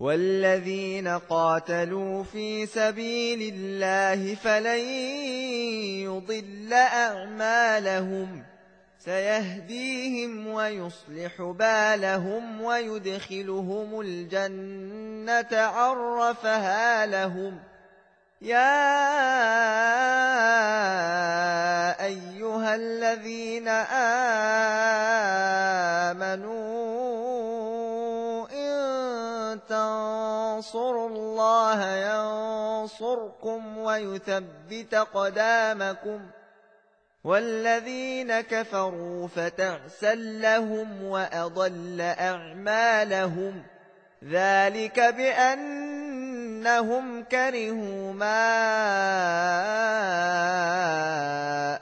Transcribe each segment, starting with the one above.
والذين قاتلوا في سبيل الله فلن يضل أعمالهم سيهديهم ويصلح بالهم ويدخلهم الجنة عرفها لهم يا أيها الذين آمنوا تنصروا الله ينصركم ويثبت قدامكم والذين كفروا فتعسا لهم وأضل أعمالهم ذلك بأنهم كرهوا ما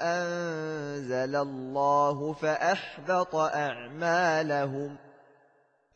أنزل الله فأحبط أعمالهم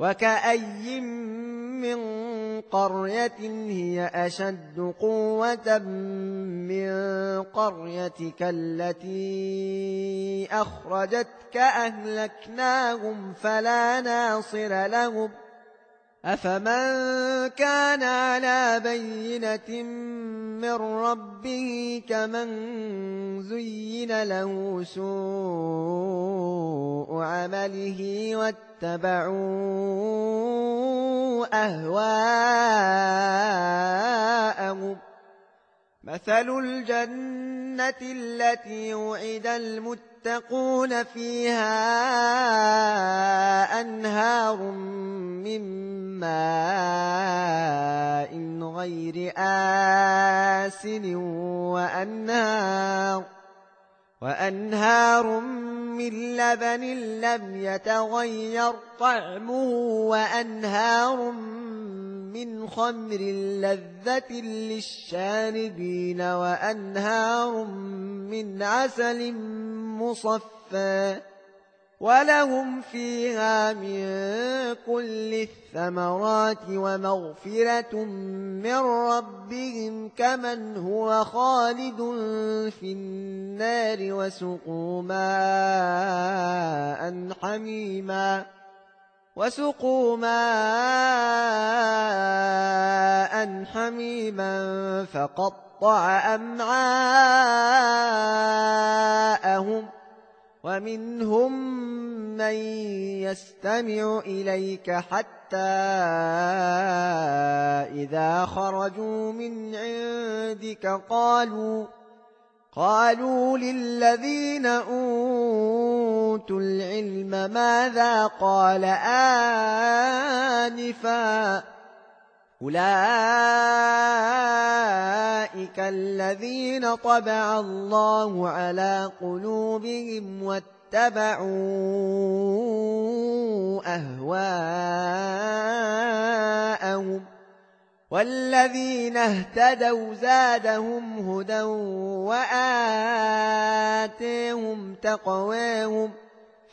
وكأي من قرية هي أشد قوة من قريتك التي أخرجتك أهلكناهم فلا ناصر لهم أفمن كان على بينة من ربه كمن زين له سوء عمله واتبعوا أهواءهم. مثل الجنة التي وعد المتقون فيها أنهار من ماء غير آسن وأنهار وأنهار من لبن لم يتغير طعمه وأنهار من خمر لذة للشاربين وأنهار من عسل مصفى ولهم فيها من كل الثمرات ومغفرة من ربهم كمن هو خالد في النار وسقوا ماء حميما وسقوا ماء حميما فقطع أمعاءهم ومنهم من يستمع إليك حتى إذا خرجوا من عندك قالوا قالوا للذين أوتوا العلم ماذا قال آنفاً أولئك الذين طبع الله على قلوبهم واتبعوا أهواءهم والذين اهتدوا زادهم هدى وآتيهم تقواهم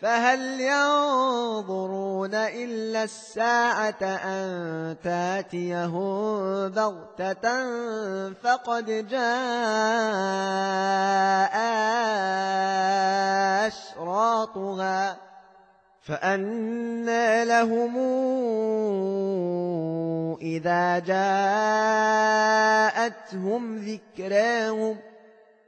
فهل ينظرون إلا الساعة أن تأتيهم بغتة فقد جاء أشراطها فأنى لهم إذا جاءتهم ذكراهم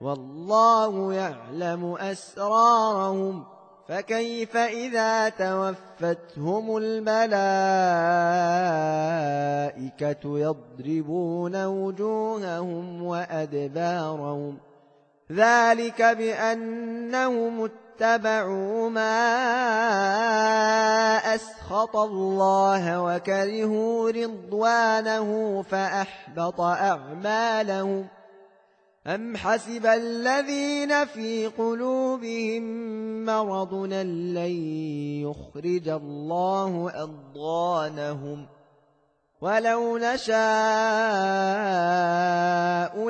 والله يعلم أسرارهم فكيف إذا توفتهم الملائكة يضربون وجوههم وأدبارهم ذلك بأنهم اتبعوا ما أسخط الله وكرهوا رضوانه فأحبط أعمالهم أم حسب الذين في قلوبهم مرض لن يخرج الله أضغانهم ولو نشاء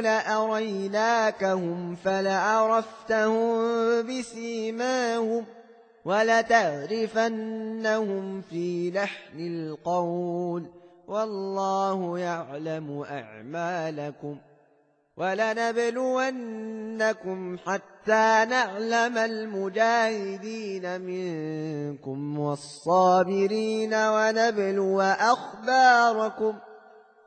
لأريناكهم فلعرفتهم بسيماهم ولتعرفنهم في لحن القول والله يعلم أعمالكم ۖ ولنبلونكم حتى نعلم المجاهدين منكم والصابرين ونبلو أخباركم ۖ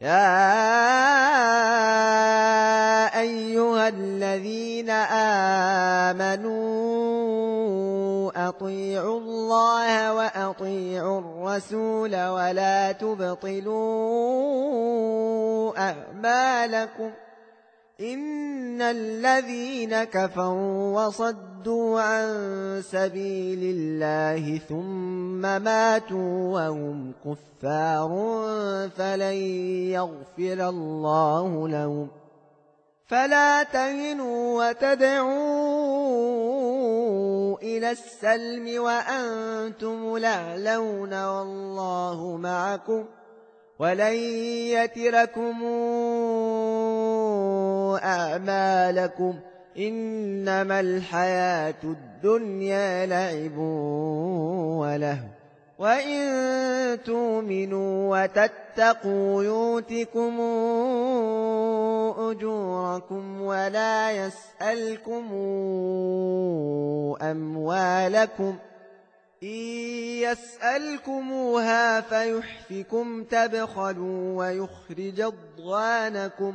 يا أيها الذين آمنوا أطيعوا الله وأطيعوا الرسول ولا تبطلوا أعمالكم إن الذين كفروا وصدوا عن سبيل الله ثم ماتوا وهم كفار فلن يغفر الله لهم فلا تهنوا وتدعوا إلى السلم وأنتم لعلون والله معكم ولن يتركم أعمالكم إنما الحياة الدنيا لعب وله وإن تؤمنوا وتتقوا يوتكم أجوركم ولا يسألكم أموالكم إن يسألكموها فيحفكم تبخلوا ويخرج أضغانكم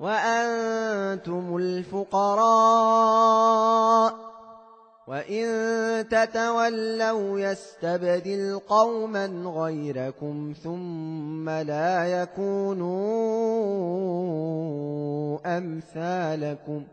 وأنتم الفقراء وإن تتولوا يستبدل قوما غيركم ثم لا يكونوا أمثالكم